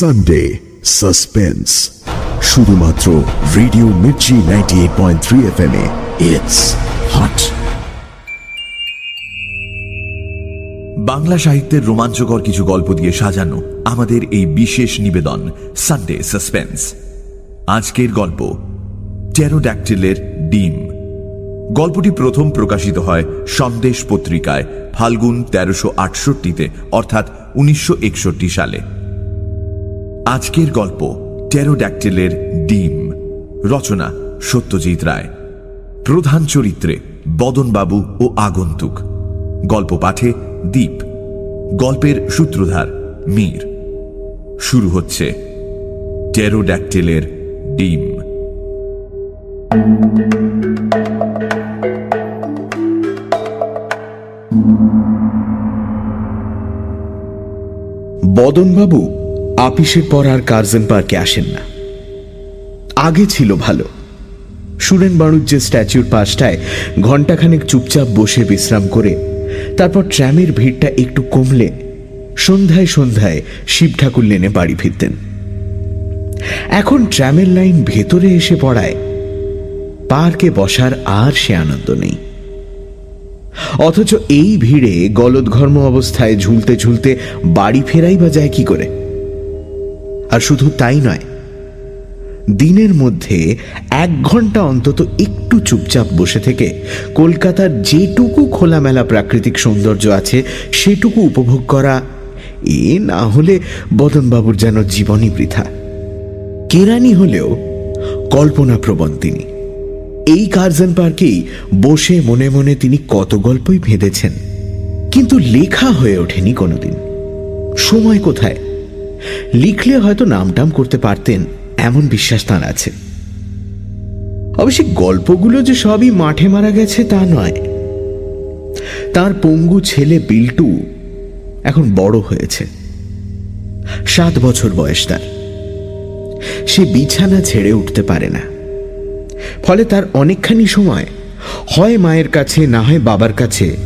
Sunday suspense শুধুমাত্র radio Mirchi ninety eight point three F M it's hot Bangla সাহিত্যের রোমাঞ্চকর কিছু গল্প দিয়ে সাজানো আমাদের এই বিশেষ নিবেদন সানডে সাসপেন্স আজকের গল্প টেরোড্যাকটিলের ডিম। গল্পটি প্রথম প্রকাশিত হয় সন্দেশ পত্রিকায়, ফাল্গুন তেরোশো আটষট্টিতে, অর্থাৎ উনিশশো একষট্টি সালে। আজকের গল্প টেরোড্যাকটিলের ডিম। রচনা সত্যজিৎ রায়। প্রধান চরিত্রে বদনবাবু ও আগন্তুক। গল্প পাঠে দ্বীপ গল্পের সূত্রধার মীর। শুরু হচ্ছে টেরোড্যাকটিলের ডিম। বদনবাবু আপিসের পর আর কার্জন পার্কে আসেন না। আগে ছিল ভালো। সুরেন বাণুজ্যের স্ট্যাচুর পাশটায় ঘণ্টাখানেক চুপচাপ বসে বিশ্রাম করে, তারপর ট্র্যামের ভিড়টা একটু কমলে সন্ধ্যায় সন্ধ্যায় শিব ঠাকুর লেনে বাড়ি ফিরতেন। এখন ট্র্যামের লাইন ভেতরে এসে পড়ায়, পার্কে বসার আর সে আনন্দ নেই। অথচ এই ভিড়ে গলদঘর্ম অবস্থায় ঝুলতে ঝুলতে বাড়ি ফেরাই বা যায় কি করে? আর শুধু তাই নয়, দিনের মধ্যে এক ঘণ্টা অন্তত একটু চুপচাপ বসে থেকে কলকাতার যেটুকু খোলামেলা প্রাকৃতিক সৌন্দর্য আছে সেটুকু উপভোগ করা, এ না হলে বদনবাবুর যেন জীবনই বৃথা। কেরানি হলেও কল্পনাপ্রবণ তিনি। এই কার্জন পার্কেই বসে মনে মনে তিনি কত গল্পই ভেঁধেছেন কিন্তু লেখা হয়ে ওঠেনি কোনোদিন। সময় কোথায়? লিখলে হয়তো নামটাম করতে পারতেন, এমন বিশ্বাস তাঁর আছে। অবশ্যই গল্পগুলো যে সবই মাঠে মারা গেছে তা নয়। তার পঙ্গু ছেলে বিল্টু এখন বড় হয়েছে। সাত বছর বয়স তার। সে বিছানা ছেড়ে উঠতে পারে না। ফলে তার অনেকখানি সময় হয় মায়ের কাছে, না হয় বাবার কাছে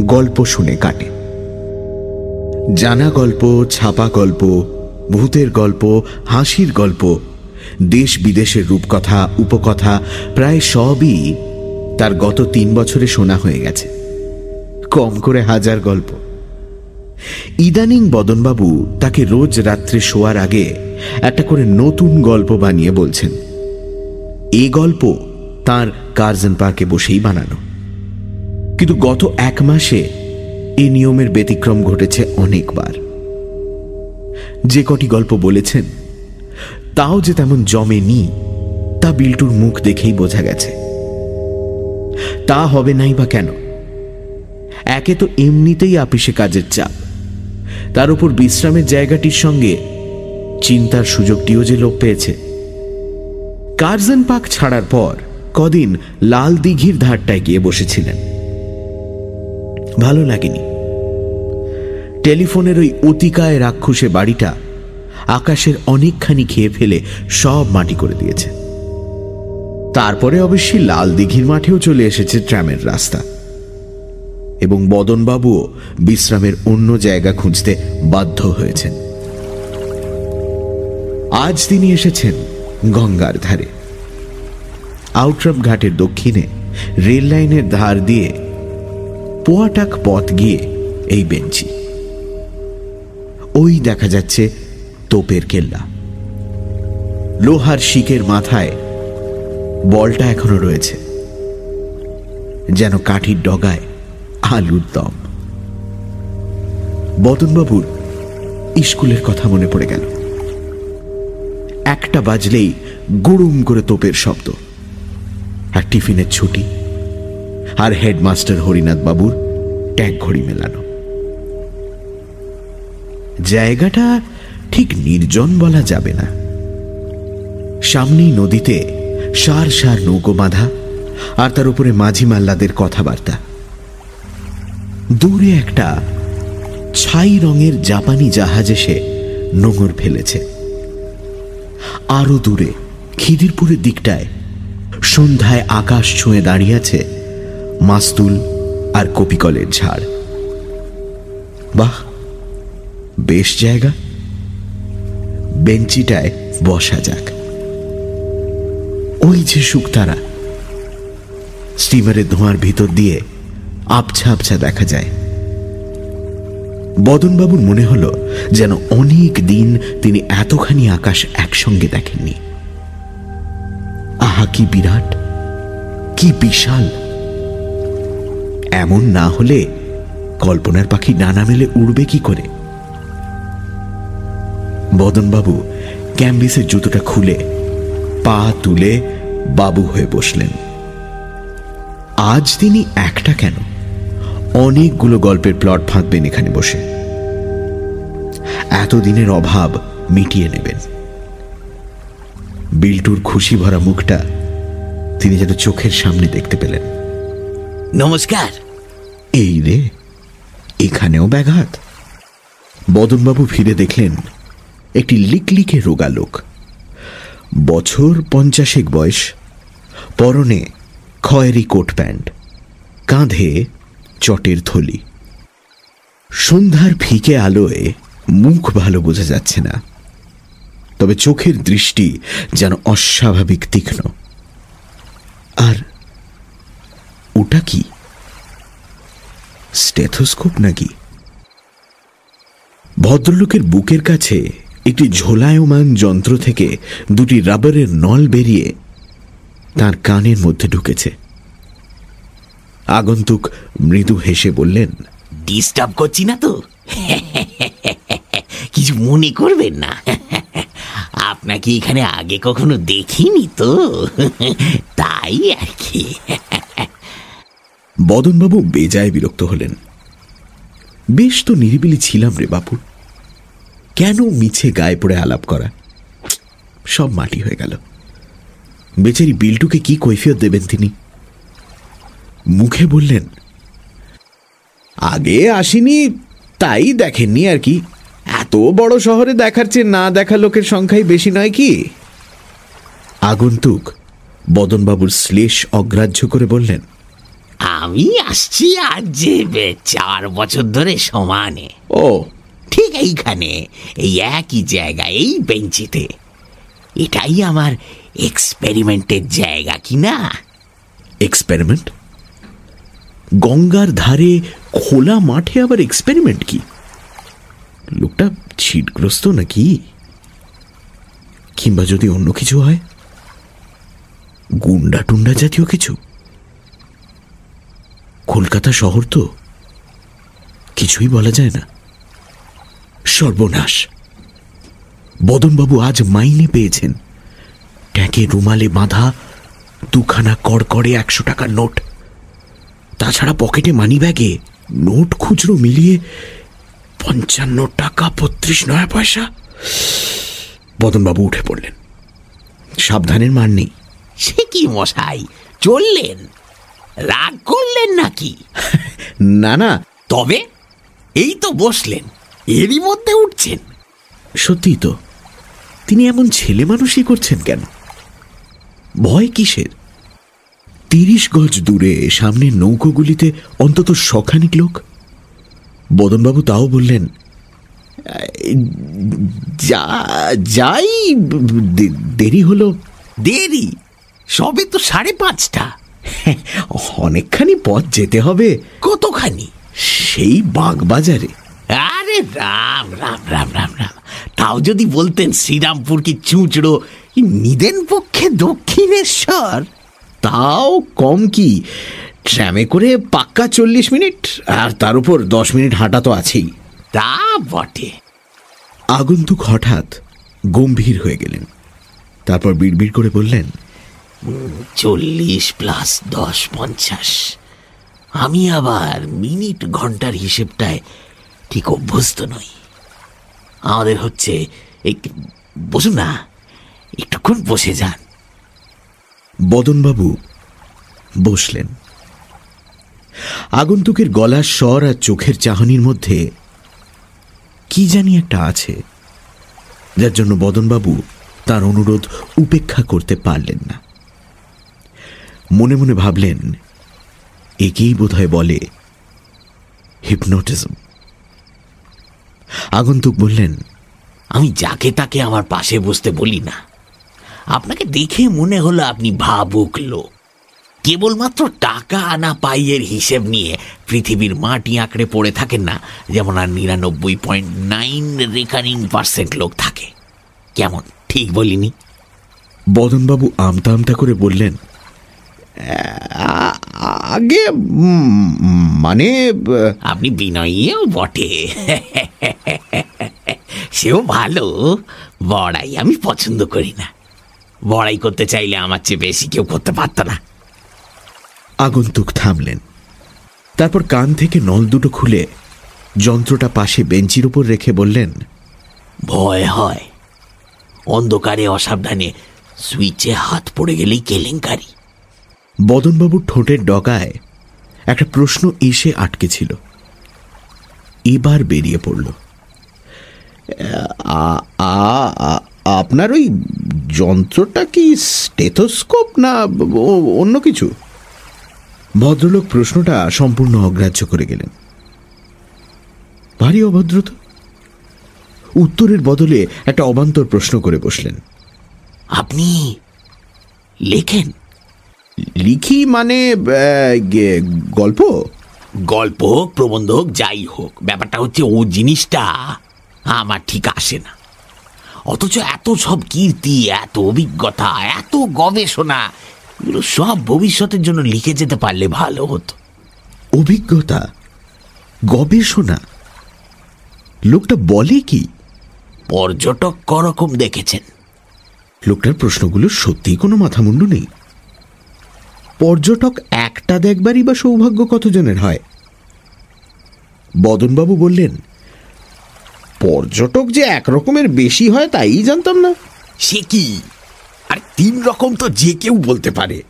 গল্প শুনে কাটে। জানা গল্প, ছাপা গল্প ভূতের গল্প, হাসির গল্প, দেশ বিদেশের রূপকথা, উপকথা, প্রায় সবই তার গত তিন বছরে শোনা হয়ে গেছে। কম করে হাজার গল্প। ইদানিং বদনবাবু তাকে রোজ রাত্রে শোয়ার আগে একটা করে নতুন গল্প বানিয়ে বলছেন। এ গল্প তার কার্জন পার্কে বসেই বানানো। কিন্তু গত এক মাসে এই নিয়মের ব্যতিক্রম ঘটেছে অনেকবার। যে কটি গল্প বলেছেন, তাও যে তেমন জমেনি, তা বিল্টুর মুখ দেখেই বোঝা গেছে। তা হবে নাই বা কেন? একে তো এমনিতেই আপিসে কাজের চাপ। তার উপর বিশ্রামের জায়গাটির সঙ্গে চিন্তার সুযোগটিও যে লোক পেয়েছে। কার্জন পাক ছাড়ার পর কদিন লাল দিঘির ধারটায় গিয়ে বসেছিলেন। ভালো লাগেনি। টেলিফোনের ওই অতিকায় রাক্ষসে বাড়িটা আকাশের অনেকখানি খেয়ে ফেলে সব মাটি করে দিয়েছে। তারপরে অবশ্যই লাল দিঘির মাঠেও চলে এসেছে ট্রামের রাস্তা। এবং বদনবাবুও বিশ্রামের অন্য জায়গা খুঁজতে বাধ্য হয়েছেন। আজ তিনি এসেছেন গঙ্গার ধারে। আউটরাম ঘাটের দক্ষিণে রেল লাইনের ধার দিয়ে পোয়াটাক পথ গিয়ে এই বেঞ্চি। ওই দেখা যাচ্ছে তোপের কেল্লা। লোহার শিকের মাথায় বলটা এখনও রয়েছে, যেন কাঠির ডগায় আলুর দম। বদনবাবুর স্কুলের কথা মনে পড়ে গেল। একটা বাজলেই গুড়ুম করে তোপের শব্দ। আর টিফিনের ছুটি, আর হেডমাস্টার হরিনাথ বাবুর ট্যাগ ঘড়ি মেলানো। জায়গাটা ঠিক নির্জন বলা যাবে না। সামনেই নদীতে সার সার নৌকো বাঁধা আর তার উপরে মাঝি মাল্লাদের কথাবার্তা। দূরে একটা ছাই রঙের জাপানি জাহাজ এসে নোঙর ফেলেছে। আরও দূরে, খিদিরপুরের দিকটায় সন্ধ্যায় আকাশ ছুঁয়ে দাঁড়িয়ে আছে মাস্তুল আর কপিকলের ঝাড়। বাহ! বেশ জায়গা। বেঞ্চিটায় বসা যাক। ওই যে শুকতারা। স্টিমারের ধোঁয়ার ভিতর দিয়ে আবছা আবছা দেখা যায়। বদনবাবুর মনে হলো যেন অনেক দিন তিনি এতখানি আকাশ একসঙ্গে দেখেননি। আহা, কি বিরাট! কি বিশাল! এমন না হলে কল্পনার পাখি ডানা মেলে উড়বে কি করে? বদনবাবু ক্যাম্বিসের জুতোটা খুলে পা তুলে বাবু হয়ে বসলেন। আজ তিনি একটা কেন? অনেকগুলো গল্পের প্লট ফাঁকবেন এখানে বসে। এতদিনের অভাব মিটিয়ে নেবেন। বিল্টুর খুশি ভরা মুখটা তিনি যেন চোখের সামনে দেখতে পেলেন। নমস্কার। এই রে এখানেও ব্যাঘাত। বদনবাবু ফিরে দেখলেন একটি লিকলিকে রোগা লোক। বছর পঞ্চাশেক বয়স, পরনে খয়েরি কোট প্যান্ট, কাঁধে চটের থলি। সন্ধ্যার ফিকে আলোয় মুখ ভালো বোঝা যাচ্ছে না, তবে চোখের দৃষ্টি যেন অস্বাভাবিক তীক্ষ্ণ। আর ওটা কি? স্টেথোস্কোপ নাকি? ভদ্রলোকের বুকের কাছে একটি ঝোলায়মান যন্ত্র থেকে দুটি রাবারের নল বেরিয়ে তার কানের মধ্যে ঢুকেছে। আগন্তুক মৃদু হেসে বললেন ডিস্টার্ব করছি না তো? কিছু মনে করবেন না। আপনাকে এখানে আগে কখনো দেখিনি তো। তাই আর কি। বদনবাবু বেজায় বিরক্ত হলেন। বেশ তো নিরিবিলি ছিলাম রে বাপু। কেন মিছে গায়ে পড়ে আলাপ করা? সব মাটি হয়ে গেল। বেচারি বিল্টুকে কি কৈফিয়ত দেবেন তিনি? মুখে বললেন আগে আসিনি তাই দেখেননি আর কি। এত বড় শহরে দেখার চেয়ে না দেখা লোকের সংখ্যাই বেশি নয় কি? আগন্তুক বদনবাবুর শ্লেষ অগ্রাহ্য করে বললেন আমি আসছি আজ যে চার বছর ধরে সমানে। ও ঠিক এইখানে, এই একই জায়গায় এই বেঞ্চিতে। এটাই আমার এক্সপেরিমেন্টের জায়গা, কি না? এক্সপেরিমেন্ট? গঙ্গার ধারে খোলা মাঠে আবার এক্সপেরিমেন্ট কি? লোকটা ছিটগ্রস্ত নাকি? কিংবা যদি অন্য কিছু হয়? গুন্ডা টুন্ডা জাতীয় কিছু? কলকাতা শহর তো? কিছুই বলা যায় না। সর্বনাশ। বদনবাবু আজ মাইনে পেয়েছেন। ট্যাঁকে রুমালে বাঁধা দুখানা কড়কড়ে একশো টাকার নোট। তাছাড়া পকেটে মানি ব্যাগে নোট খুচরো মিলিয়ে পঞ্চান্ন টাকা বত্রিশ নয়া পয়সা। বদনবাবু উঠে পড়লেন। সাবধানের মার নেই। সে কি মশাই চললেন? রাগ করলেন নাকি? না না। তবে এই তো বসলেন। এরই মধ্যে উঠছেন। সত্যি তো। তিনি এমন ছেলে মানুষই করছেন কেন? ভয় কিসের? তিরিশ গজ দূরে সামনের নৌকোগুলিতে অন্তত শখানিক লোক? বদনবাবু তাও বললেন যা যাই দেরি হলো। দেরি? সবে তো সাড়ে পাঁচটা। অনেকখানি পথ যেতে হবে। কতখানি? সেই বাগবাজারে। আরে রাম রাম রাম রাম রাম। তাও যদি বলতেন শ্রীরামপুর কি চুঁচড়ো নিদেন পক্ষে দক্ষিণেশ্বর তাও কম কি? ট্রামে করে পাক্কা চল্লিশ মিনিট আর তার উপর দশ মিনিট হাঁটা তো আছেই। তা বটে। আগন্তুক হঠাৎ গম্ভীর হয়ে গেলেন। তারপর বিড়বিড় করে বললেন চল্লিশ প্লাস দশ পঞ্চাশ। আমি আবার মিনিট ঘণ্টার হিসেবটায় ঠিক অভ্যস্ত নই। আমাদের হচ্ছে বসুন না, একটুক্ষণ বসে যান। বদনবাবু বসলেন। আগন্তুকের গলার স্বর আর চোখের চাহনির মধ্যে কি জানি একটা আছে, যার জন্য বদনবাবু তার অনুরোধ উপেক্ষা করতে পারলেন না। মনে মনে ভাবলেন, একেই বোধহয় বলে হিপনোটিজম। আগন্তুক বললেন, আমি যাকে তাকে আমার পাশে বসতে বলি না। আপনাকে দেখে মনে হলো আপনি ভাবুক লোক। কেবলমাত্র টাকা আনা পাইয়ের হিসেব নিয়ে পৃথিবীর মাটি আঁকড়ে পড়ে থাকেন না, যেমন আর নিরানব্বই পয়েন্ট নাইন রেকারিং পার্সেন্ট লোক থাকে। কেমন? ঠিক বলিনি? বদনবাবু আমতা আমতা করে বললেন, "আ- আগে মানে আপনি বিনয়ীও বটে। সেও ভালো। বড়াই আমি পছন্দ করি না। বড়াই করতে চাইলে আমার চেয়ে বেশি কেউ করতে পারত না। আগন্তুক থামলেন। তারপর কান থেকে নল দুটো খুলে যন্ত্রটা পাশে বেঞ্চির উপর রেখে বললেন ভয় হয়। অন্ধকারে অসাবধানে সুইচে হাত পড়ে গেলেই কেলেঙ্কারি। বদনবাবুর ঠোঁটের ডগায় একটা প্রশ্ন এসে আটকে ছিল। এবার বেরিয়ে পড়ল। আপনার ওই যন্ত্রটা কি স্টেথোস্কোপ না অন্য কিছু? ভদ্রলোক প্রশ্নটা সম্পূর্ণ অগ্রাহ্য করে গেলেন। ভারী অভদ্রতা? উত্তরের বদলে একটা অবান্তর প্রশ্ন করে বসলেন। আপনি লেখেন? লিখি মানে গল্প? গল্প হোক প্রবন্ধ হোক যাই হোক ব্যাপারটা হচ্ছে ও জিনিসটা আমার ঠিক আসে না। অথচ এত সব কীর্তি এত অভিজ্ঞতা এত গবেষণা এগুলো সব ভবিষ্যতের জন্য লিখে যেতে পারলে ভালো হতো। অভিজ্ঞতা? গবেষণা? লোকটা বলে কি? পর্যটক করকম দেখেছেন। লোকটার প্রশ্নগুলো সত্যিই কোনো মাথামুন্ডু নেই। পর্যটক একটা দেখবারই বা সৌভাগ্য কতজনের হয়? বদনবাবু বললেন, পর্যটক যে এক রকমের বেশি হয় তাই জানতাম না। সে কি? আর তিন রকম তো যে কেউ বলতে পারে।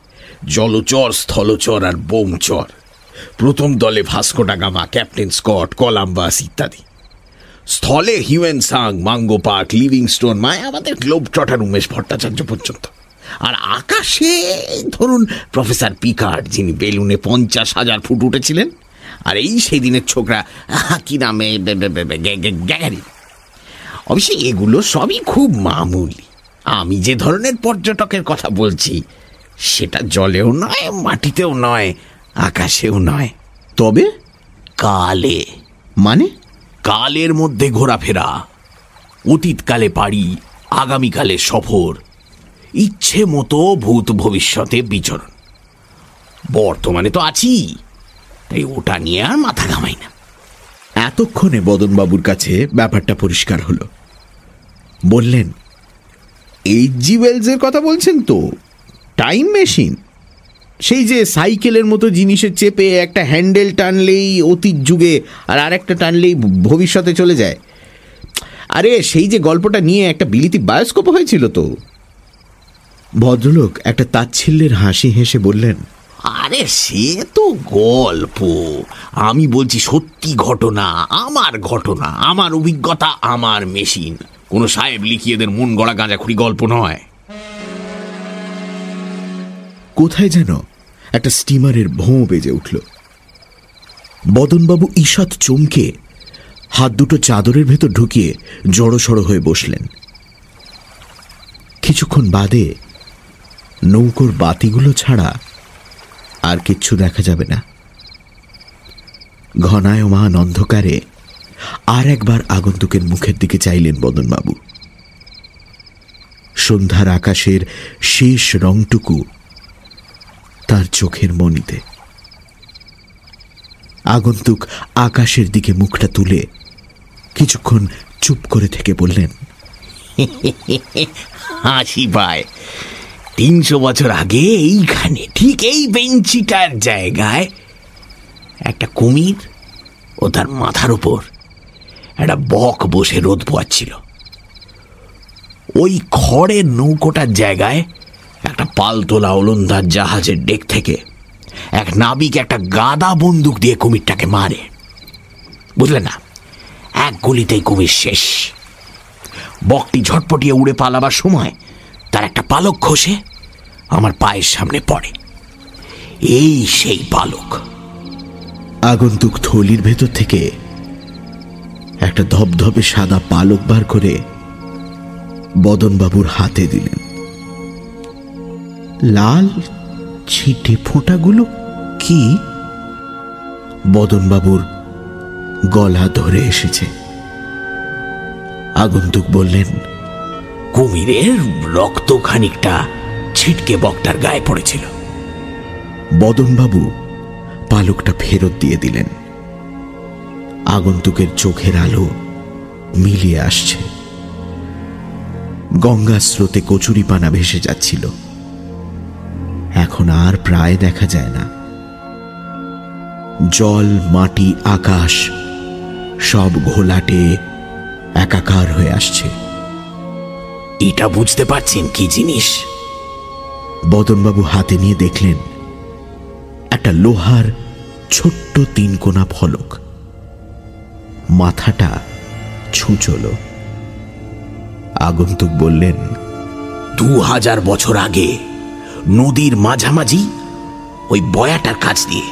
জলচর, স্থলচর আর বোমচর। প্রথম দলে Vasco da Gama captain Scott, Columbus ইত্যাদি। স্থলে Hiuen Tsang, Mungo Park Livingstone মায় মায়াবাদের গ্লোব টটার উমেশ ভট্টাচার্য পর্যন্ত। আর আকাশে, ধরুন, প্রফেসর পিকার্ড, যিনি বেলুনে পঞ্চাশ হাজার ফুট উঠেছিলেন, আর এই সেই দিনের ছোকরা কি নামে, বে- বে- বে- বে- গ্যা- গ্যা- গ্যাগারিন এগুলো সবই খুব মামুলি। আমি যে ধরনের পর্যটকের কথা বলছি, সেটা জলেও নয়, মাটিতেও নয়, আকাশেও নয়। তবে কালে মানে কালের মধ্যে ঘোরাফেরা, অতীতকালে পাড়ি আগামীকালে সফর ইচ্ছে মতো ভূত ভবিষ্যতে বিচরণ। বর্তমানে তো আছি, তাই ওটা নিয়ে আর মাথা ঘামাই না। এতক্ষণে বদনবাবুর কাছে ব্যাপারটা পরিষ্কার হলো। বললেন এইচ জি ওয়েলসের কথা বলছেন তো? Time machine. সেই যে সাইকেলের মতো জিনিসের চেপে একটা হ্যান্ডেল টানলেই অতীত যুগে আর আরেকটা টানলেই ভবিষ্যতে চলে যায়। আরে, সেই যে গল্পটা নিয়ে একটা বিলিতি বায়োস্কোপ হয়েছিল তো? ভদ্রলোক একটা তাচ্ছিল্যের হাসি হেসে বললেন আরে সে তো গল্প। আমি বলছি সত্যি ঘটনা আমার ঘটনা আমার অভিজ্ঞতা আমার মেশিন। কোনো সাহেব লিখিয়েদের মন গড়া গাঁজাখুরি গল্প নয়। কোথায় যেন একটা স্টিমারের ভোঁ বেজে উঠল। বদনবাবু ঈষৎ চমকে হাত দুটো চাদরের ভেতর ঢুকিয়ে জড়সড় হয়ে বসলেন। কিছুক্ষণ বাদে নৌকোর বাতিগুলো ছাড়া আর কিচ্ছু দেখা যাবে না। ঘনায়মান অন্ধকারে আর একবার আগন্তুকের মুখের দিকে চাইলেন বদনবাবু। সন্ধ্যার আকাশের শেষ রংটুকু তার চোখের মনিতে। আগন্তুক আকাশের দিকে মুখটা তুলে কিছুক্ষণ চুপ করে থেকে বললেন হাসি পায়। তিনশো বছর আগে এইখানে, ঠিক এই বেঞ্চিটার জায়গায় একটা কুমির ও তার মাথার উপর একটা বক বসে রোদ পোয়াচ্ছিল। ওই খড়ের নৌকোটার জায়গায় একটা পালতোলা ওলন্দার জাহাজের ডেক থেকে এক নাবিক একটা গাদা বন্দুক দিয়ে কুমিরটাকে মারে। বুঝলেন না? এক গুলিতেই কুমির শেষ। বকটি ঝটপটিয়ে উড়ে পালাবার সময় তার একটা পালক খসে আমার পায়ের সামনে পড়ে। এই সেই পালক। আগন্তুক থলির ভেতর থেকে একটা ধবধবে সাদা পালক বার করে বদনবাবুর হাতে দিলেন। লাল ছিটে ফোঁটাগুলো কি? বদনবাবুর গলা ধরে এসেছে। আগন্তুক বললেন কুমিরের রক্ত খানিকটা ছিটকে বকটার গায়ে পড়েছিল। বদনবাবু পালকটা ফেরত দিয়ে দিলেন। আগন্তুকের চোখের আলো মিলিয়ে আসছে। গঙ্গা স্রোতে কচুরিপানা ভেসে যাচ্ছিল। এখন আর প্রায় দেখা যায় না। জল, মাটি, আকাশ সব ঘোলাটে, একাকার হয়ে আসছে। এটা বুঝতে পারছেন কি জিনিস? বদনবাবু হাতে নিয়ে দেখলেন একটা লোহার ছোট্ট তিনকোনা ফলক। মাথাটা ছুঁচল। আগন্তুক বললেন দু হাজার বছর আগে নদীর মাঝামাঝি ওই বয়াটার কাছ দিয়ে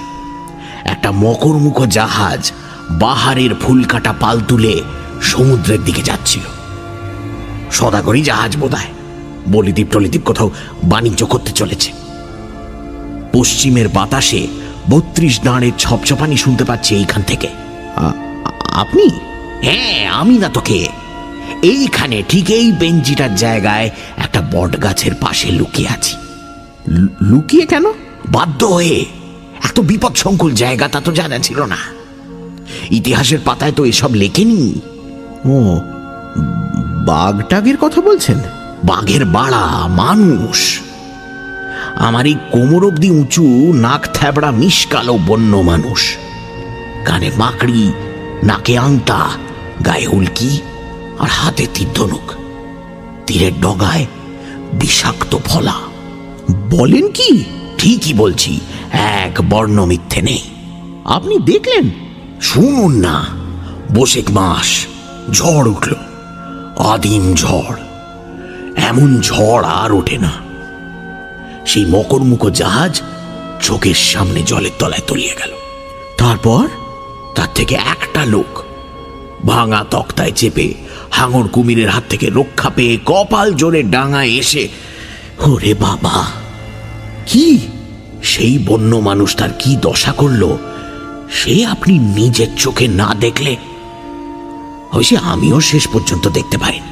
একটা মকরমুখ জাহাজ বাহারের ফুল কাটা পাল তুলে সমুদ্রের দিকে যাচ্ছিল। সদাগরি জাহাজ বোধহয় বলিদ্বীপ টলিদ্বীপ কোথাও বাণিজ্য করতে চলেছে। পশ্চিমের বাতাসে বত্রিশ দাঁড়ের ছপছপানি শুনতে পাচ্ছি এইখান থেকে। আপনি? হ্যাঁ আমি না তোকে। এইখানে ঠিক এই বেঞ্চিটার জায়গায় একটা বট গাছের পাশে লুকিয়ে আছি। লুকিয়ে কেন? বাধ্য হয়ে। এত বিপদ সংকুল জায়গা তা তো জানা ছিল না। ইতিহাসের পাতায় তো এসব লেখেনি। ও বাঘটাগের কথা বলছেন? বাঘের বাড়া মানুষ। আমার এই কোমর অব্দি উঁচু নাক থ্যাবড়া মিসকালো বন্য মানুষ। কানে মাকড়ি নাকে আংটা গায়ে হুলকি আর হাতে তীর্ধনুক তীরের ডগায় বিষাক্ত ফলা। বলেন কি? ঠিকই বলছি এক বর্ণ মিথ্যে নেই। আপনি দেখলেন? শুনুন না। বসেক মাস ঝড় উঠল। আদিম ঝড়। এমন ঝড় আর ওঠে না। সেই মকরমুখো জাহাজ চোখের সামনে জলের তলায় তলিয়ে গেল। তারপর তার থেকে একটা লোক ভাঙা তক্তায় চেপে হাঙর কুমিরের হাত থেকে রক্ষা পেয়ে কপাল জোরে ডাঙায় এসে, ওরে বাবা, কি? সেই বন্য মানুষ তার কি দশা করল? সে আপনি নিজের চোখে না দেখলে হয়েছে আমিও শেষ পর্যন্ত দেখতে পাইনি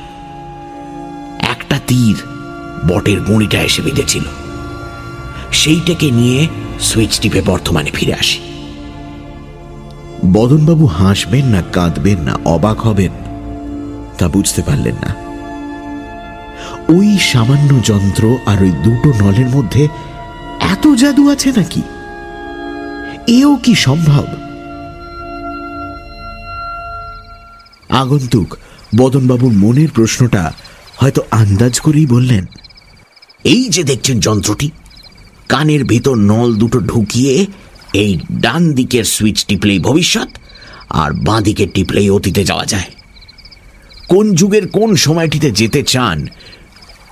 একটা তীর বটের গুঁড়িটা এসে বেঁধেছিল। সেইটাকে নিয়ে সুইচ টিপে বর্তমানে ফিরে আসি। বদনবাবু হাসবেন না কাঁদবেন না, অবাক হবেন, তা বুঝতে পারলেন না। ওই সামান্য যন্ত্র আর ওই দুটো নলের মধ্যে এত জাদু আছে নাকি? এও কি সম্ভব? আগন্তুক বদনবাবুর মনের প্রশ্নটা হয়তো আন্দাজ করেই বললেন। এই যে দেখছেন যন্ত্রটি, কানের ভিতর নল দুটো ঢুকিয়ে এই ডান দিকের সুইচ টিপলেই ভবিষ্যৎ আর বাঁ দিকের টিপলেই অতীতে যাওয়া যায়। কোন যুগের কোন সময়টিতে যেতে চান,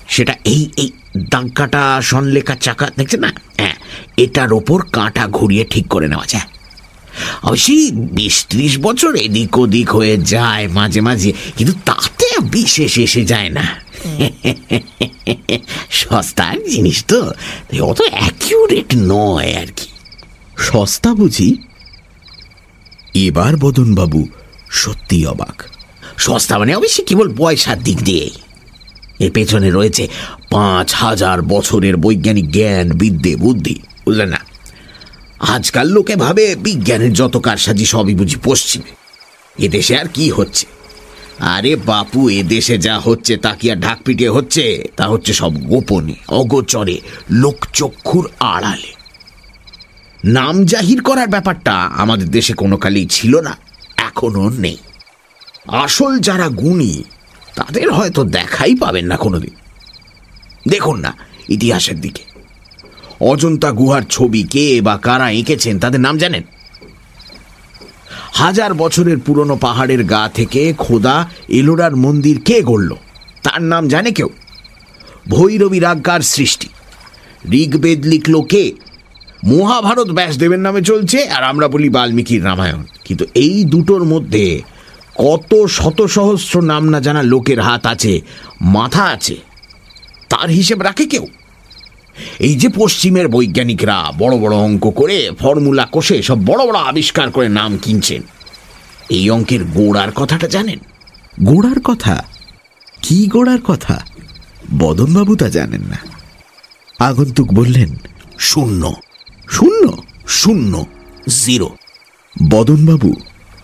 সেটা এই এই দাঙ্কাটা, সনলেখা চাকা, দেখছেন না? হ্যাঁ এটার ওপর কাঁটা ঘুরিয়ে ঠিক করে নেওয়া যায়। অবশ্যই বিশ ত্রিশ বছর এদিক ওদিক হয়ে যায় মাঝে মাঝে কিন্তু তাতে বিশেষ এসে যায় না। সস্তার জিনিস তো অত অ্যাকিউরেট নয় আর কি। সস্তা বুঝি? এবার বদনবাবু সত্যি অবাক। সস্তা মানে অবশ্যই কেবল পয়সার দিক দিয়ে। এর পেছনে রয়েছে পাঁচ হাজার বছরের বৈজ্ঞানিক জ্ঞান বিদ্যে বুদ্ধি বুঝলেন না? আজকাল লোকে ভাবে বিজ্ঞানের যত কারসাজি সবই বুঝি পশ্চিমে। এদেশে আর কি হচ্ছে? আরে বাপু, এদেশে যা হচ্ছে তা কি আর ঢাক পিটিয়ে হচ্ছে? তা হচ্ছে সব গোপনে, অগোচরে, লোকচক্ষুর আড়ালে। নাম জাহির করার ব্যাপারটা আমাদের দেশে কোনো কালেই ছিল না, এখনও নেই। আসল যারা গুণী, তাদের হয়তো দেখাই পাবেন না কোনোদিন। দেখুন না, ইতিহাসের দিকে। অজন্তা গুহার ছবি কে বা কারা এঁকেছেন, তাদের নাম জানেন? হাজার বছরের পুরনো পাহাড়ের গা থেকে খোদা এলোরার মন্দির কে গড়ল, তার নাম জানে কেউ? ভৈরবী রাজ্ঞার সৃষ্টি। ঋগ্বেদ লিখল কে? মহাভারত ব্যাসদেবের নামে চলছে, আর আমরা বলি বাল্মীকির রামায়ণ। কিন্তু এই দুটোর মধ্যে কত শত সহস্র নাম না জানা লোকের হাত আছে, মাথা আছে, তার হিসেব রাখে কেউ? এই যে পশ্চিমের বৈজ্ঞানিকরা বড় বড় অঙ্ক করে ফর্মুলা কষে সব বড় বড় আবিষ্কার করে নাম কিনছেন এই অঙ্কের গোড়ার কথাটা জানেন? গোড়ার কথা? কি গোড়ার কথা? বদনবাবু তা জানেন না। আগন্তুক বললেন শূন্য। শূন্য? শূন্য। জিরো। বদনবাবু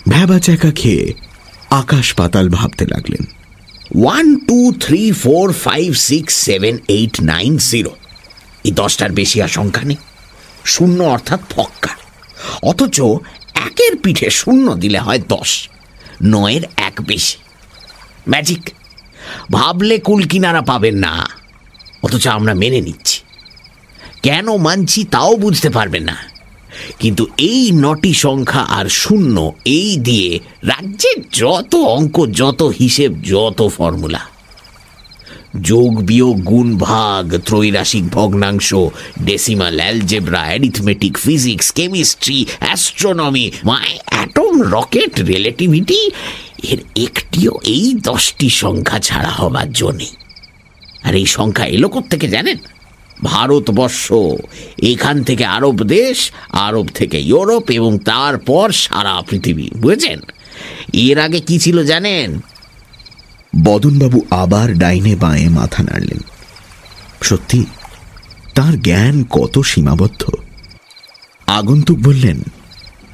ভ্যাবা চ্যাকা খেয়ে আকাশ পাতাল ভাবতে লাগলেন। One two three four five six seven eight nine zero. এই দশটার বেশি সংখ্যা নেই। শূন্য অর্থাৎ ফক্কা। অথচ একের পিঠে শূন্য দিলে হয় দশ, নয়ের এক বেশি। ম্যাজিক। ভাবলে কুল কিনারা পাবেন না। অথচ আমরা মেনে নিচ্ছি। কেন মানছি তাও বুঝতে পারবেন না। কিন্তু এই নটি সংখ্যা আর শূন্য এই দিয়ে রাজ্যের যত অঙ্ক, যত হিসেব, যত ফর্মুলা যোগ, বিয়োগ, গুণ, ভাগ ত্রৈরাসিক ভগ্নাংশ decimal algebra arithmetic physics chemistry astronomy my atom rocket relativity এর একটিও এই দশটি সংখ্যা ছাড়া হবার জন্যে আর এই সংখ্যা এলো থেকে জানেন? ভারতবর্ষ, এখান থেকে আরব দেশ, আরব থেকে ইউরোপ এবং তারপর সারা পৃথিবী, বুঝেছেন? এর আগে কি ছিল জানেন? বদনবাবু আবার ডাইনে বাঁয়ে মাথা নাড়লেন। সত্যি, তার জ্ঞান কত সীমাবদ্ধ? আগন্তুক বললেন,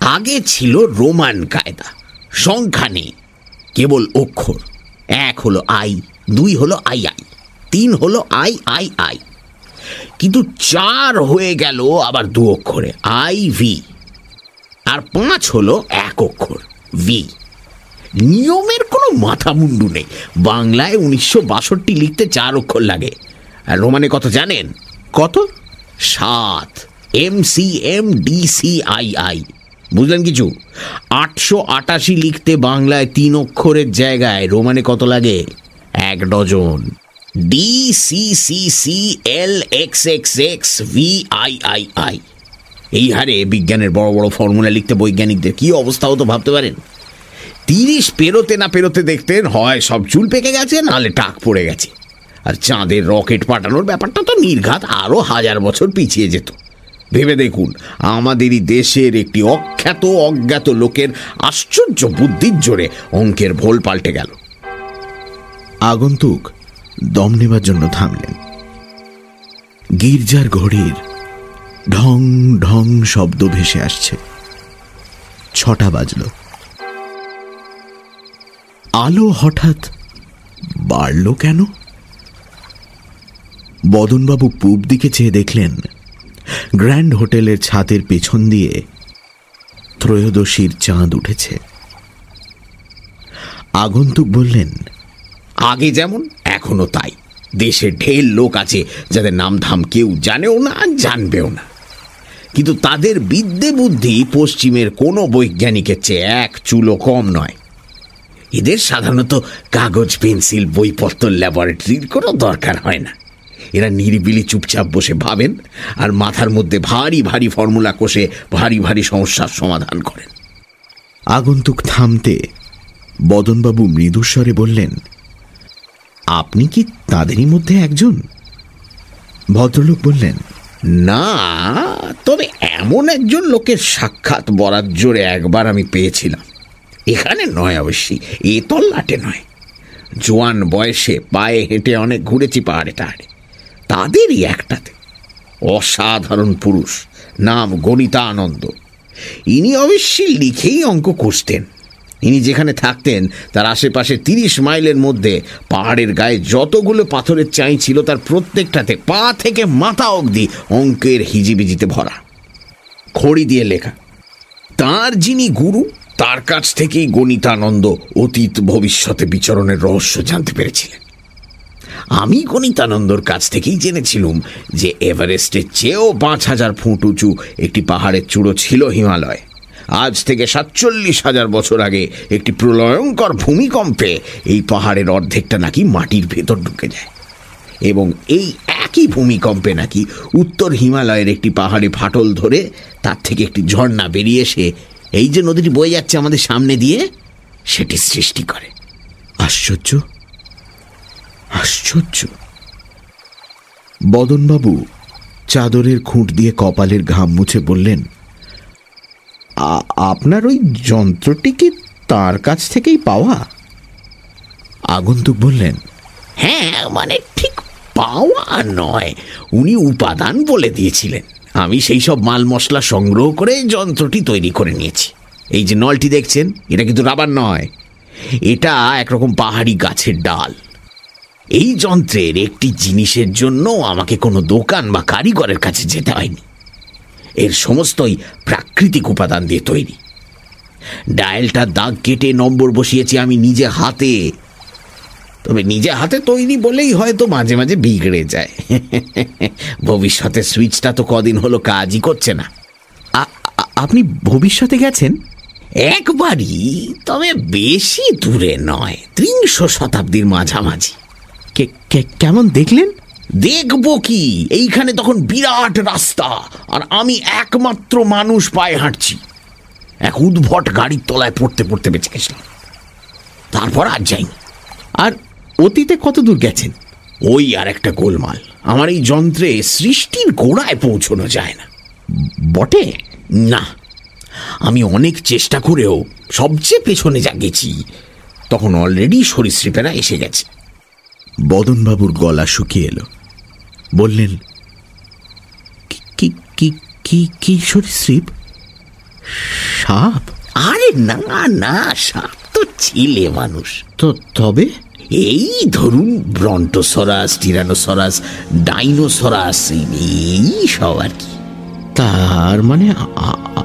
আগে ছিল রোমান কায়দা, সংখ্যা নেই, কেবল অক্ষর। এক হলো আই, দুই হলো আই আই, তিন হলো আই আই আই। কিন্তু চার হয়ে গেল আবার দু অক্ষরে, আই ভি। আর পাঁচ হলো এক অক্ষর, ভি। নিয়মের কোনো মাথা মুন্ডু নেই। বাংলায় উনিশশো বাষট্টি লিখতে চার অক্ষর লাগে। আর রোমানে কত জানেন? কত? সাত। M C M D C I I. বুঝলেন কিছু? আটশো আটাশি লিখতে বাংলায় তিন অক্ষরের জায়গায় রোমানে কত লাগে? এক dozen. D C C C L X X X V I I I. এই হারে বিজ্ঞানের বড় বড় ফর্মুলা লিখতে বৈজ্ঞানিকদের কি অবস্থা হতো ভাবতে পারেন? তিরিশ পেরোতে না পেরোতে দেখতেন, হয় সব চুল পেকে গেছে নাহলে টাক পড়ে গেছে। আর চাঁদের রকেট পাঠানোর ব্যাপারটা তো নির্ঘাত আরও হাজার বছর পিছিয়ে যেত। ভেবে দেখুন, আমাদেরই দেশের একটি অখ্যাত, অজ্ঞাত লোকের আশ্চর্য বুদ্ধির জোরে অঙ্কের ভোল পাল্টে গেল। আগন্তুক দম নেবার জন্য থামলেন। গির্জার ঘড়ির ঢং ঢং শব্দ ভেসে আসছে। ছটা বাজল। আলো হঠাৎ বাড়ল কেন? বদনবাবু পূব দিকে চেয়ে দেখলেন গ্র্যান্ড হোটেলের ছাদের পেছন দিয়ে ত্রয়োদশীর চাঁদ উঠেছে। আগন্তুক বললেন, আগে যেমন, এখনও তাই। দেশে ঢের লোক আছে যাদের নাম ধাম কেউ জানেও না, জানবেও না। কিন্তু তাদের বিদ্যে বুদ্ধি পশ্চিমের কোনো বৈজ্ঞানিকের চেয়ে এক চুলো কম নয়। এদের সাধারণত কাগজ পেন্সিল বইপত্র ল্যাবরেটরির কোনো দরকার হয় না। এরা নিরিবিলি চুপচাপ বসে ভাবেন আর মাথার মধ্যে ভারী ভারী ফর্মুলা কষে ভারী ভারী সমস্যার সমাধান করেন। আগন্তুক থামতে বদনবাবু মৃদুস্বরে বললেন আপনি কি তাদেরই মধ্যে একজন? ভদ্রলোক বললেন না তবে এমন একজন লোকের সাক্ষাৎ বরাদ জোরে একবার আমি পেয়েছিলাম। এখানে নয় অবশ্যই, এ তল্লাটে নয়। জোয়ান বয়সে পায়ে হেঁটে অনেক ঘুরেছি পাহাড়ে টাহাড়ে। তাদেরই একটাতে, অসাধারণ পুরুষ, নাম গণিতানন্দ। ইনি অবশ্যই লিখেই অঙ্ক কষতেন ইনি যেখানে থাকতেন, তার আশেপাশে তিরিশ মাইলের মধ্যে পাহাড়ের গায়ে যতগুলো পাথরের চাই ছিল, তার প্রত্যেকটাতে পা থেকে মাথা অবধি অঙ্কের হিজিবিজিতে ভরা। খড়ি দিয়ে লেখা। তার যিনি গুরু তার কাছ থেকেই গণিতানন্দ অতীত ভবিষ্যতে বিচরণের রহস্য জানতে পেরেছিলেন। আমি গণিতানন্দর কাছ থেকেই জেনেছিলুম যে এভারেস্টের চেয়েও পাঁচ হাজার ফুট উঁচু একটি পাহাড়ের চূড়ো ছিল হিমালয়। আজ থেকে সাতচল্লিশ হাজার বছর আগে একটি প্রলয়ঙ্কর ভূমিকম্পে এই পাহাড়ের অর্ধেকটা নাকি মাটির ভেতর ঢুকে যায়। এবং এই একই ভূমিকম্পে নাকি উত্তর হিমালয়ের একটি পাহাড়ে ফাটল ধরে তার থেকে একটি ঝর্ণা বেরিয়ে এসে এই যে নদীটি বয়ে যাচ্ছে আমাদের সামনে দিয়ে, সেটি সৃষ্টি করে। আশ্চর্য? আশ্চর্য? বদনবাবু চাদরের খুঁট দিয়ে কপালের ঘাম মুছে বললেন আপনার ওই যন্ত্রটি কি তার কাছ থেকেই পাওয়া? আগন্তুক বললেন হ্যাঁ মানে ঠিক পাওয়া নয়। উনি উপাদান বলে দিয়েছিলেন। আমি সেই সব মাল মশলা সংগ্রহ করে যন্ত্রটি তৈরি করে নিয়েছি। এই যে নলটি দেখছেন, এটা কিন্তু রাবার নয়। এটা একরকম পাহাড়ি গাছের ডাল। এই যন্ত্রের একটি জিনিসের জন্য আমাকে কোনো দোকান বা কারিগরের কাছে যেতে হয়নি। এর সমস্তই প্রাকৃতিক উপাদান দিয়ে তৈরি। ডায়ালটার দাগ কেটে নম্বর বসিয়েছি আমি নিজে হাতে। তবে নিজে হাতে তৈরি বলেই হয়তো মাঝে মাঝে বিগড়ে যায়। ভবিষ্যতে সুইচটা তো কদিন হলো কাজই করছে না। "আ- আ- আপনি ভবিষ্যতে গেছেন? একবারই তবে বেশি দূরে নয় ত্রিংশ শতাব্দীর মাঝামাঝি। কেমন দেখলেন? দেখব কি এইখানে তখন বিরাট রাস্তা আর আমি একমাত্র মানুষ পায়ে হাঁটছি। এক উদ্ভট গাড়ির তলায় পড়তে পড়তে বেঁচে গেছিলাম। তারপর আর যাইনি। আর অতীতে কত দূর গেছেন? ওই আর একটা গোলমাল। আমার এই যন্ত্রে সৃষ্টির গোড়ায় পৌঁছানো যায় না। বটে? না। আমি অনেক চেষ্টা করেও সবচেয়ে পেছনে যা গেছি তখন অলরেডি সরীসৃপেরা এসে গেছে। বদনবাবুর গলা শুকিয়ে এলো। বললেন "কি- কি কি কি কি সরীসৃপ? সাপ? আরে না না সাপ তো ছিলে মানুষ। তো তবে? এই ধরুন ব্রন্টোসরাস টিরানোসরাস ডাইনোসরাস এই সব আর কি। তার মানে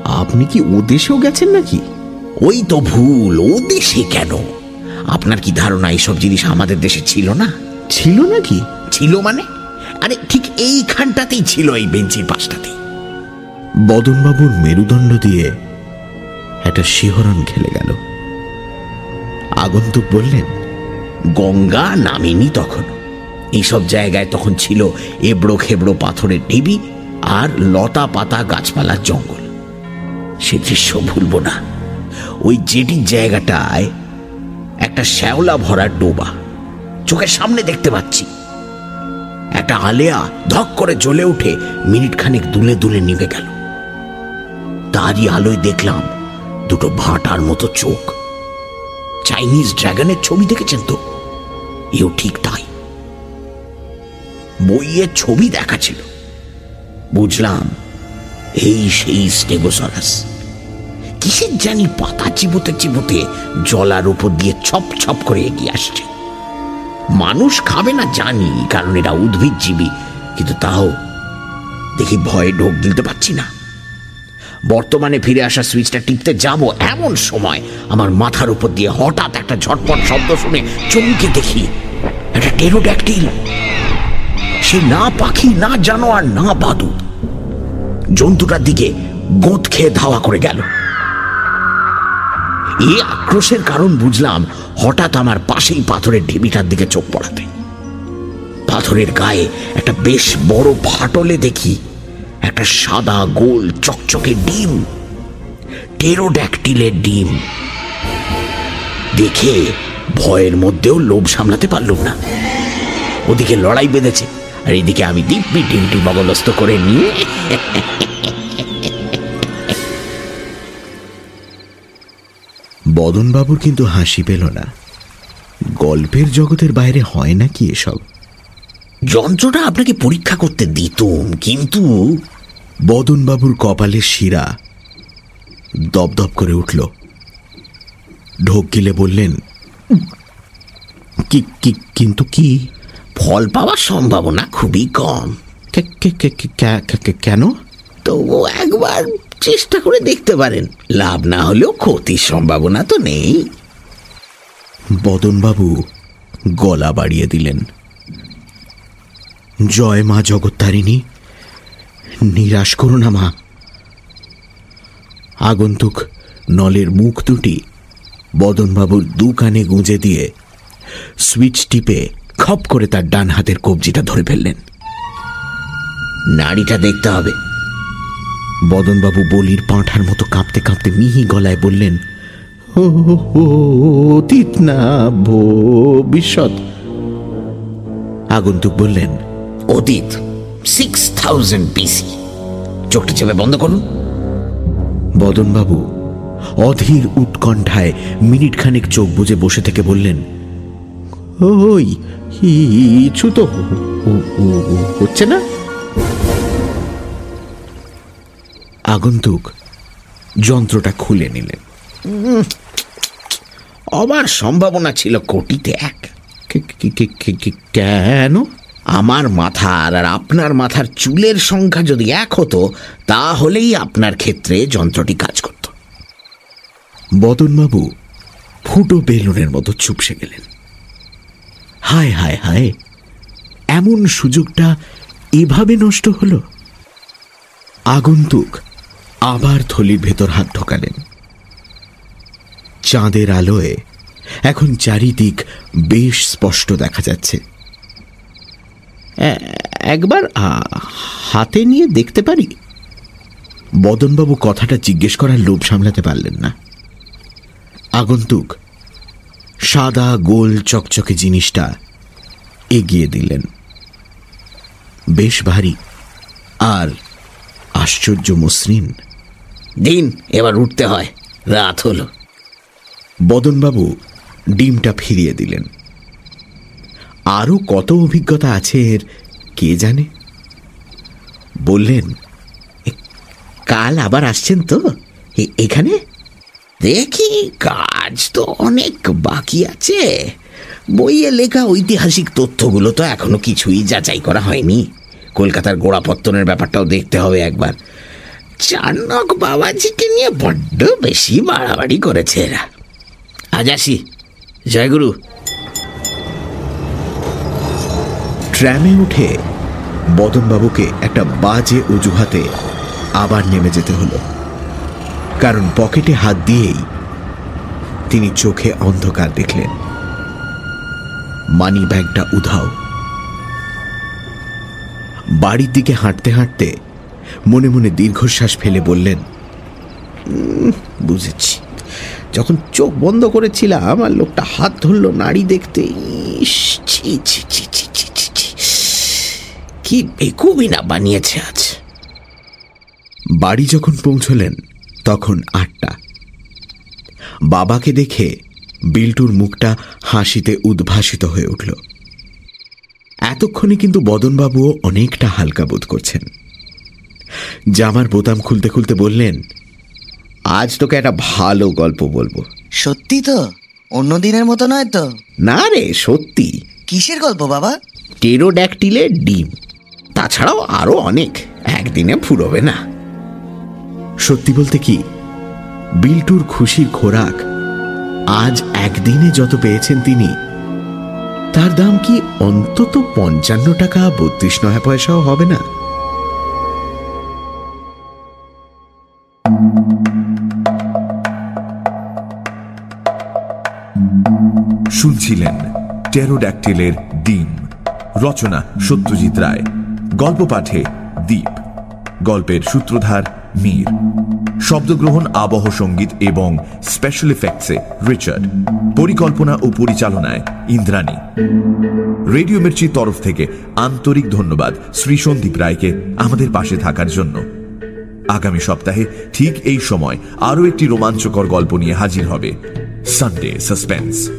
আপনি কি ও দেশেও গেছেন নাকি? ওই তো ভুল ও দেশে কেন? আপনার কি ধারণা এইসব জিনিস আমাদের দেশে ছিল না? ছিল নাকি? ছিল মানে? আরে ঠিক এইখানটাতেই ছিল এই বেঞ্চির পাশটাতেই। বদনবাবুর মেরুদণ্ড দিয়ে একটা শিহরণ খেলে গেল। আগন্তুক বললেন গঙ্গা নামেনি তখন। এইসব জায়গায় তখন ছিল এবড়ো খেবড়ো পাথরের ঢিবি আর লতা পাতা গাছপালার জঙ্গল। সে দৃশ্য ভুলবো না। ওই জেটির জায়গাটায় একটা শ্যাওলা ভরা ডোবা চোখের সামনে দেখতে পাচ্ছি। একটা আলেয়া ধক করে জ্বলে উঠে মিনিট খানেক দুলে দুলে নিভে গেল। তারই আলোয় দেখলাম দুটো ভাটার মতো চোখ। চাইনিজ ড্রাগনের ছবি দেখেছেন তো? এও ঠিক তাই। বইয়ের ছবি দেখা ছিল। বুঝলাম, এই সেই স্টেগোসরাস। কিসের জানি পাতা চিবোতে চিবোতে জলার উপর দিয়ে ছপ ছপ করে এগিয়ে আসছে। মানুষ খাবে না জানি, কারণ এটা উদ্ভিদজীবী, কিন্তু তাও দেখি ভয়ে ঢোক দিতে পারছি না। বর্তমানে ফিরে আসা সুইচটা টিপতে যাব এমন সময় আমার মাথার উপর দিয়ে হঠাৎ একটা ঝটপট শব্দ শুনে চমকে দেখি একটা টেরোড্যাকটিল সে না পাখি, না জানোয়ার, না বাদু। জন্তুটার দিকে গোঁত খেয়ে ধাওয়া করে গেল। এ আক্রোশের কারণ বুঝলাম হঠাৎ আমার পাশেই পাথরের ঢিবিটার দিকে চোখ পড়াতে। পাথরের গায়ে একটা বেশ বড় ফাটলে দেখি একটা সাদা গোল চকচকে ডিম। টেরোড্যাকটিলের ডিম। দেখে ভয়ের মধ্যেও লোভ সামলাতে পারলুম না। ওদিকে লড়াই বেঁধেছে, আর এদিকে আমি দিব্যি ডিমটি বগলস্ত করে নিয়ে বদনবাবুর কিন্তু হাসি পেল না। গল্পের জগতের বাইরে হয় নাকি এসব? যন্ত্রটা আপনাকে পরীক্ষা করতে দিতুম কিন্তু বদনবাবুর কপালের শিরা দপদপ করে উঠল। ঢোক গিলে বললেন কিন্তু কি? ফল পাওয়ার সম্ভাবনা খুবই কম। কেন? তবু একবার চেষ্টা করে দেখতে পারেন লাভ না হলেও ক্ষতির সম্ভাবনা তো নেই। বদনবাবু গলা বাড়িয়ে দিলেন। জয় মা জগত্তারিণী। নিরাশ করো না মা। আগন্তুক নলের মুখ দুটি বদনবাবুর দু কানে গুঁজে দিয়ে সুইচ টিপে খপ করে তার ডান হাতের কবজিটা ধরে ফেললেন। নাড়িটা দেখতে হবে। বদনবাবু বলির পাঁঠার মতো কাঁপতে কাঁপতে মিহি গলায় বললেন আগন্তুক বললেন অতীত সিক্স থাউজেন্ড বিসি চোখটা চেপে বন্ধ করুন। বদনবাবু, অধীর উৎকণ্ঠায় মিনিট খানেক চোখ বুজে বসে থেকে বললেন, ওই তো হচ্ছে না? আগন্তুক যন্ত্রটা খুলে নিলেন। আবার সম্ভাবনা ছিল কোটিতে এক। কেন? আমার মাথার আর আপনার মাথার চুলের সংখ্যা যদি এক হতো, তাহলেই আপনার ক্ষেত্রে যন্ত্রটি কাজ করত। বদনবাবু ফুটো বেলুনের মতো চুপসে গেলেন। হায় হায় হায়, এমন সুযোগটা এভাবে নষ্ট হলো? আগন্তুক আবার থলির ভেতর হাত ঢোকালেন। চাঁদের আলোয় এখন চারিদিক বেশ স্পষ্ট দেখা যাচ্ছে। একবার হাতে নিয়ে দেখতে পারি? বদনবাবু কথাটা জিজ্ঞেস করার লোভ সামলাতে পারলেন না। আগন্তুক সাদা গোল চকচকে জিনিসটা এগিয়ে দিলেন। বেশ ভারী আর আশ্চর্য মসৃণ। দিন এবার উঠতে হয়। রাত হলো। বদনবাবু ডিমটা ফিরিয়ে দিলেন। আরও কত অভিজ্ঞতা আছে এর, কে জানে? বললেন কাল আবার আসছেন তো? এখানে? দেখি, কাজ তো অনেক বাকি আছে। বইয়ে লেখা ঐতিহাসিক তথ্যগুলো তো এখনও কিছুই যাচাই করা হয়নি। কলকাতার গোড়াপত্তনের ব্যাপারটাও দেখতে হবে একবার। চাণক বাবাজিকে নিয়ে বড্ড বেশি বাড়াবাড়ি করেছে এরা। আজ আসি। জয়গুরু ট্র্যামে উঠে বদনবাবুকে একটা বাজে অজুহাতে আবার নেমে যেতে হলো। কারণ পকেটে হাত দিয়েই তিনি চোখে অন্ধকার দেখলেন। মানি ব্যাগটা উধাও। বাড়ির দিকে হাঁটতে হাঁটতে মনে মনে দীর্ঘশ্বাস ফেলে বললেন "উম, বুঝেছি। যখন চোখ বন্ধ করেছিলাম আমার লোকটা হাত ধরলো নাড়ি দেখতে ছি ছি ছি ছি ছি। কি বেকুবই না বানিয়েছে আজ? বাড়ি যখন পৌঁছলেন তখন আটটা। বাবাকে দেখে বিল্টুর মুখটা হাসিতে উদ্ভাসিত হয়ে উঠল। এতক্ষণে কিন্তু বদনবাবুও অনেকটা হালকা বোধ করছেন। জামার বোতাম খুলতে খুলতে বললেন আজ তোকে একটা ভালো গল্প বলব। সত্যি তো? অন্য দিনের মতো নয় তো? না রে সত্যি। কিসের গল্প বাবা? টেরোড্যাকটিলের ডিম। তাছাড়াও আরও অনেক। একদিনে ফুরবে না। সত্যি বলতে কি বিল্টুর খুশির খোরাক আজ একদিনে যত পেয়েছেন তিনি তার দাম কি অন্তত পঞ্চান্ন টাকা বত্রিশ নয় পয়সাও হবে না? শুনছিলেন টেরোড্যাকটিলের ডিম। রচনা সত্যজিৎ রায়। গল্প পাঠে দ্বীপ গল্পের সূত্রধার মীর। শব্দগ্রহণ, আবহ সংগীত এবং স্পেশাল এফেক্টসে রিচার্ড। পরিকল্পনা ও পরিচালনায় ইন্দ্রাণী। রেডিও মির্চির তরফ থেকে আন্তরিক ধন্যবাদ শ্রী সন্দীপ রায়কে আমাদের পাশে থাকার জন্য। আগামী সপ্তাহে ঠিক এই সময় আরও একটি রোমাঞ্চকর গল্প নিয়ে হাজির হবে সানডে সাসপেন্স